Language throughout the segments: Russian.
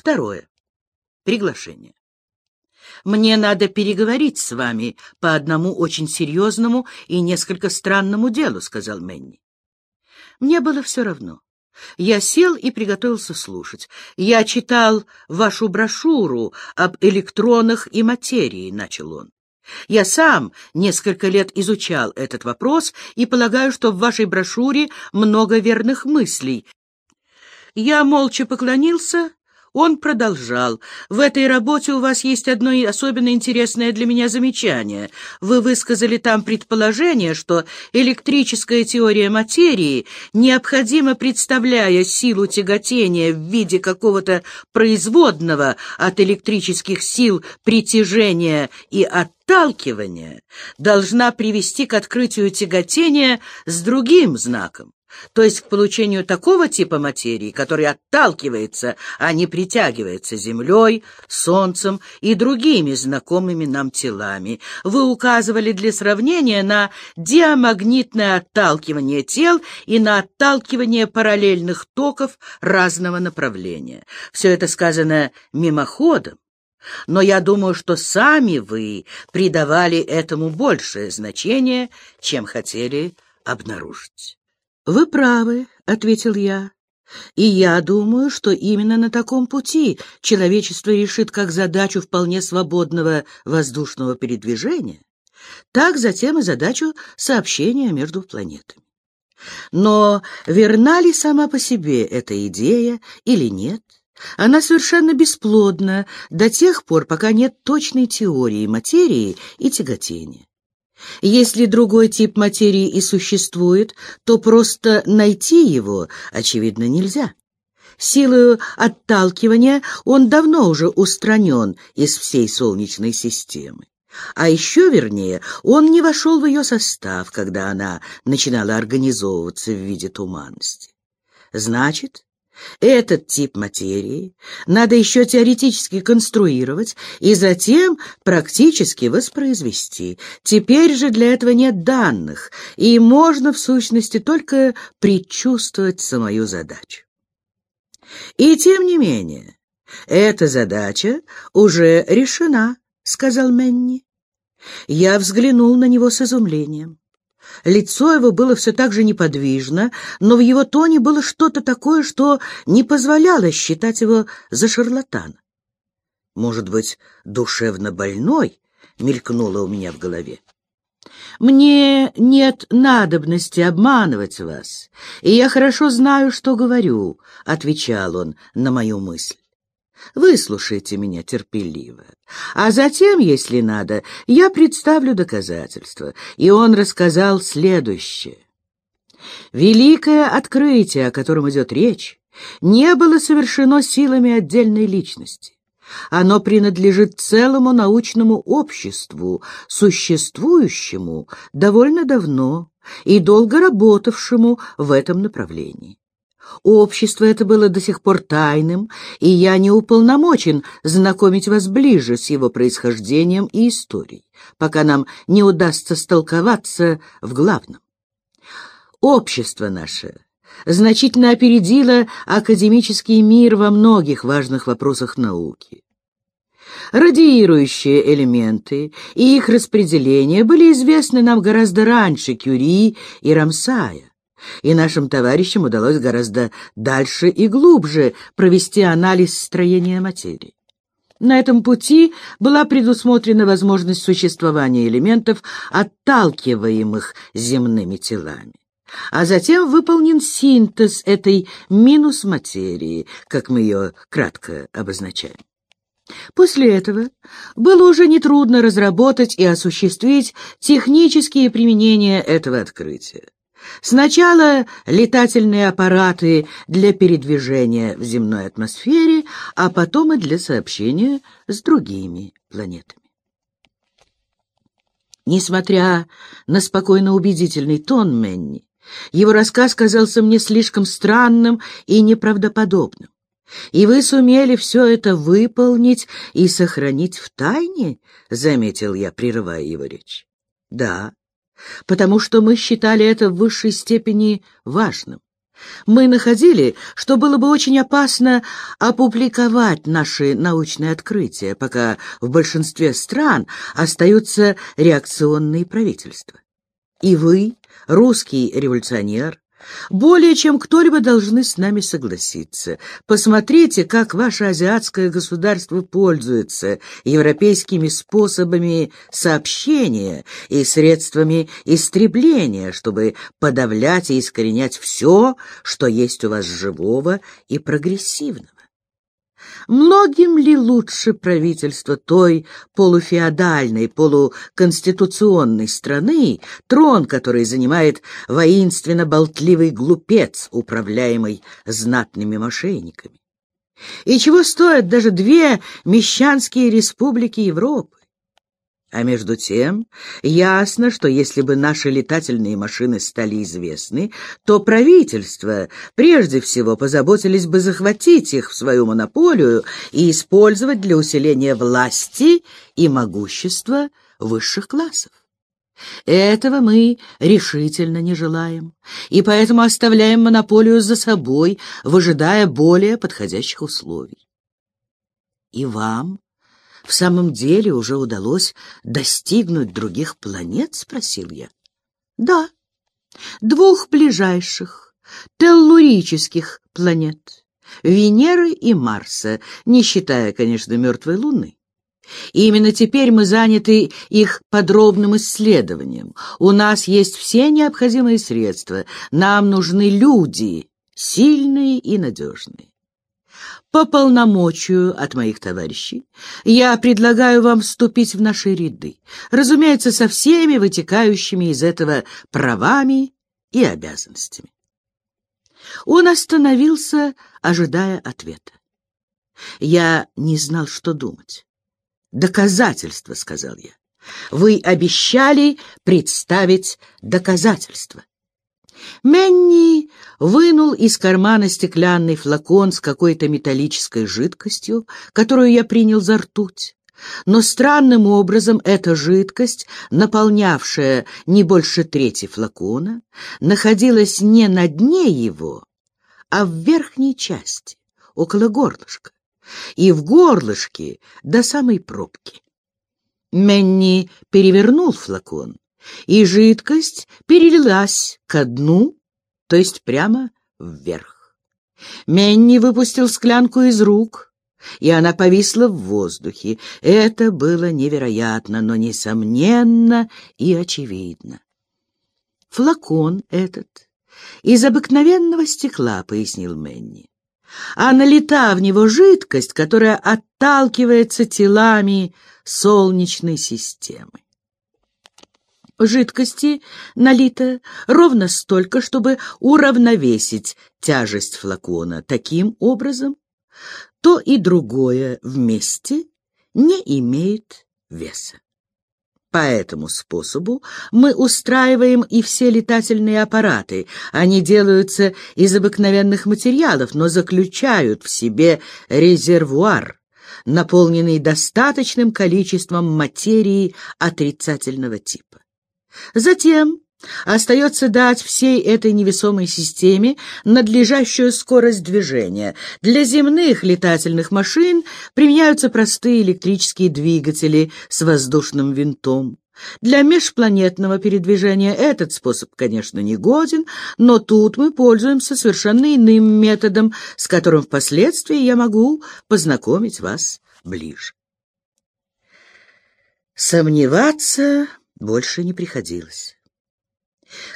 Второе. Приглашение. Мне надо переговорить с вами по одному очень серьезному и несколько странному делу, — сказал Мэнни. Мне было все равно. Я сел и приготовился слушать. Я читал вашу брошюру об электронах и материи, — начал он. Я сам несколько лет изучал этот вопрос и полагаю, что в вашей брошюре много верных мыслей. Я молча поклонился он продолжал. «В этой работе у вас есть одно особенно интересное для меня замечание. Вы высказали там предположение, что электрическая теория материи, необходимо представляя силу тяготения в виде какого-то производного от электрических сил притяжения и отталкивания, должна привести к открытию тяготения с другим знаком то есть к получению такого типа материи, который отталкивается, а не притягивается Землей, Солнцем и другими знакомыми нам телами. Вы указывали для сравнения на диамагнитное отталкивание тел и на отталкивание параллельных токов разного направления. Все это сказано мимоходом, но я думаю, что сами вы придавали этому большее значение, чем хотели обнаружить. «Вы правы», — ответил я. «И я думаю, что именно на таком пути человечество решит как задачу вполне свободного воздушного передвижения, так затем и задачу сообщения между планетами. Но верна ли сама по себе эта идея или нет?» Она совершенно бесплодна до тех пор, пока нет точной теории материи и тяготения. Если другой тип материи и существует, то просто найти его, очевидно, нельзя. Силою отталкивания он давно уже устранен из всей Солнечной системы. А еще вернее, он не вошел в ее состав, когда она начинала организовываться в виде туманности. Значит, этот тип материи надо еще теоретически конструировать и затем практически воспроизвести. Теперь же для этого нет данных, и можно в сущности только предчувствовать самую задачу. И тем не менее, эта задача уже решена, сказал Менни. Я взглянул на него с изумлением. Лицо его было все так же неподвижно, но в его тоне было что-то такое, что не позволяло считать его за шарлатана. «Может быть, душевно больной?» — мелькнуло у меня в голове. «Мне нет надобности обманывать вас, и я хорошо знаю, что говорю», — отвечал он на мою мысль. Выслушайте меня терпеливо. А затем, если надо, я представлю доказательства. И он рассказал следующее. Великое открытие, о котором идет речь, не было совершено силами отдельной личности. Оно принадлежит целому научному обществу, существующему довольно давно и долго работавшему в этом направлении. Общество это было до сих пор тайным, и я не уполномочен знакомить вас ближе с его происхождением и историей, пока нам не удастся столковаться в главном. Общество наше значительно опередило академический мир во многих важных вопросах науки. Радиирующие элементы и их распределение были известны нам гораздо раньше Кюри и Рамсая и нашим товарищам удалось гораздо дальше и глубже провести анализ строения материи. На этом пути была предусмотрена возможность существования элементов, отталкиваемых земными телами. А затем выполнен синтез этой минус материи, как мы ее кратко обозначаем. После этого было уже нетрудно разработать и осуществить технические применения этого открытия. Сначала летательные аппараты для передвижения в земной атмосфере, а потом и для сообщения с другими планетами. Несмотря на спокойно убедительный тон Менни, его рассказ казался мне слишком странным и неправдоподобным. «И вы сумели все это выполнить и сохранить в тайне?» — заметил я, прерывая его речь. «Да, потому что мы считали это в высшей степени важным. Мы находили, что было бы очень опасно опубликовать наши научные открытия, пока в большинстве стран остаются реакционные правительства. И вы, русский революционер, более чем кто-либо должны с нами согласиться. Посмотрите, как ваше азиатское государство пользуется европейскими способами сообщения и средствами истребления, чтобы подавлять и искоренять все, что есть у вас живого и прогрессивного. Многим ли лучше правительство той полуфеодальной, полуконституционной страны, трон который занимает воинственно-болтливый глупец, управляемый знатными мошенниками? И чего стоят даже две мещанские республики Европы? А между тем, ясно, что если бы наши летательные машины стали известны, то правительство прежде всего позаботились бы захватить их в свою монополию и использовать для усиления власти и могущества высших классов. Этого мы решительно не желаем, и поэтому оставляем монополию за собой, выжидая более подходящих условий. И вам в самом деле уже удалось достигнуть других планет?» — спросил я. «Да, двух ближайших, теллурических планет, Венеры и Марса, не считая, конечно, мертвой Луны. И именно теперь мы заняты их подробным исследованием. У нас есть все необходимые средства. Нам нужны люди, сильные и надежные. По полномочию от моих товарищей я предлагаю вам вступить в наши ряды, разумеется, со всеми вытекающими из этого правами и обязанностями. Он остановился, ожидая ответа. Я не знал, что думать. «Доказательства», — сказал я. «Вы обещали представить доказательства». Менни вынул из кармана стеклянный флакон с какой-то металлической жидкостью, которую я принял за ртуть. Но странным образом эта жидкость, наполнявшая не больше трети флакона, находилась не на дне его, а в верхней части, около горлышка, и в горлышке до самой пробки. Менни перевернул флакон, и жидкость перелилась ко дну, то есть прямо вверх. Менни выпустил склянку из рук, и она повисла в воздухе. Это было невероятно, но несомненно и очевидно. Флакон этот из обыкновенного стекла, пояснил Менни, а налита в него жидкость, которая отталкивается телами Солнечной системы. Жидкости налито ровно столько, чтобы уравновесить тяжесть флакона. Таким образом, то и другое вместе не имеет веса. По этому способу мы устраиваем и все летательные аппараты. Они делаются из обыкновенных материалов, но заключают в себе резервуар, наполненный достаточным количеством материи отрицательного типа. Затем остается дать всей этой невесомой системе надлежащую скорость движения. Для земных летательных машин применяются простые электрические двигатели с воздушным винтом. Для межпланетного передвижения этот способ, конечно, не годен, но тут мы пользуемся совершенно иным методом, с которым впоследствии я могу познакомить вас ближе. Сомневаться больше не приходилось.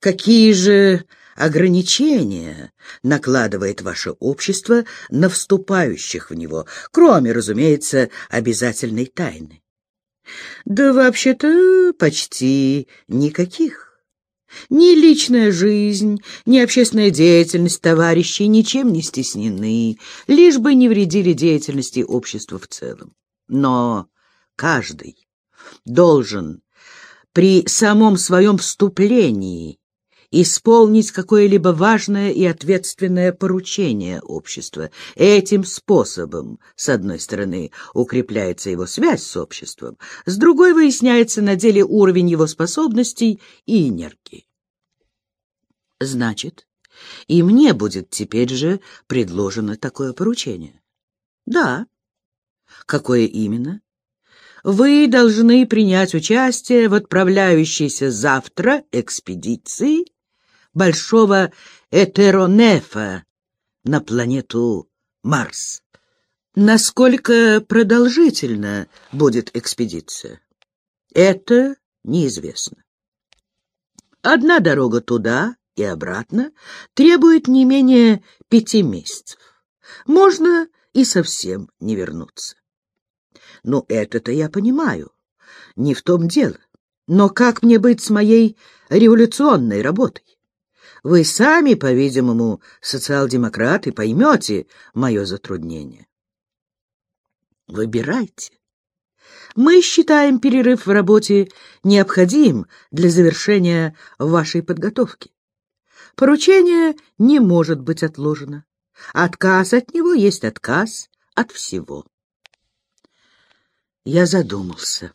Какие же ограничения накладывает ваше общество на вступающих в него, кроме, разумеется, обязательной тайны? Да вообще-то почти никаких. Ни личная жизнь, ни общественная деятельность товарищей ничем не стеснены, лишь бы не вредили деятельности общества в целом. Но каждый должен при самом своем вступлении исполнить какое-либо важное и ответственное поручение общества. Этим способом, с одной стороны, укрепляется его связь с обществом, с другой выясняется на деле уровень его способностей и энергии. Значит, и мне будет теперь же предложено такое поручение. Да. Какое именно? Вы должны принять участие в отправляющейся завтра экспедиции большого Этеронефа на планету Марс. Насколько продолжительна будет экспедиция? Это неизвестно. Одна дорога туда и обратно требует не менее пяти месяцев. Можно и совсем не вернуться. Ну, это-то я понимаю. Не в том дело. Но как мне быть с моей революционной работой? Вы сами, по-видимому, социал-демократы, поймете мое затруднение. Выбирайте. Мы считаем перерыв в работе необходим для завершения вашей подготовки. Поручение не может быть отложено. Отказ от него есть отказ от всего. Я задумался.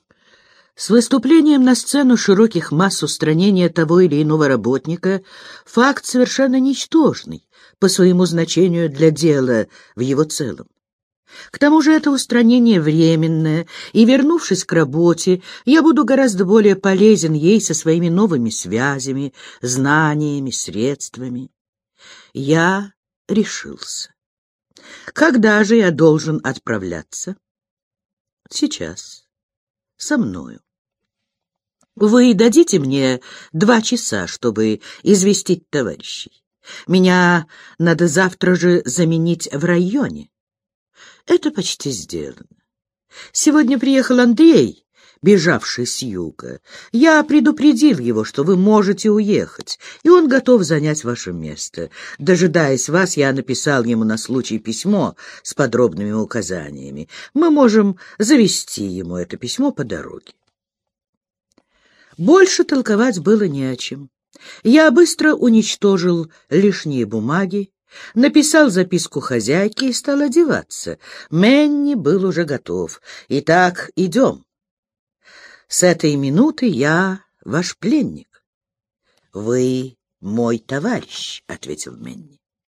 С выступлением на сцену широких масс устранения того или иного работника факт совершенно ничтожный по своему значению для дела в его целом. К тому же это устранение временное, и, вернувшись к работе, я буду гораздо более полезен ей со своими новыми связями, знаниями, средствами. Я решился. Когда же я должен отправляться? Сейчас. Со мною. Вы дадите мне два часа, чтобы известить товарищей. Меня надо завтра же заменить в районе. Это почти сделано. Сегодня приехал Андрей, бежавший с юга. Я предупредил его, что вы можете уехать, и он готов занять ваше место. Дожидаясь вас, я написал ему на случай письмо с подробными указаниями. Мы можем завести ему это письмо по дороге. Больше толковать было не о чем. Я быстро уничтожил лишние бумаги, Написал записку хозяйке и стал одеваться. Менни был уже готов. Итак, идем. С этой минуты я ваш пленник. Вы мой товарищ, — ответил Менни.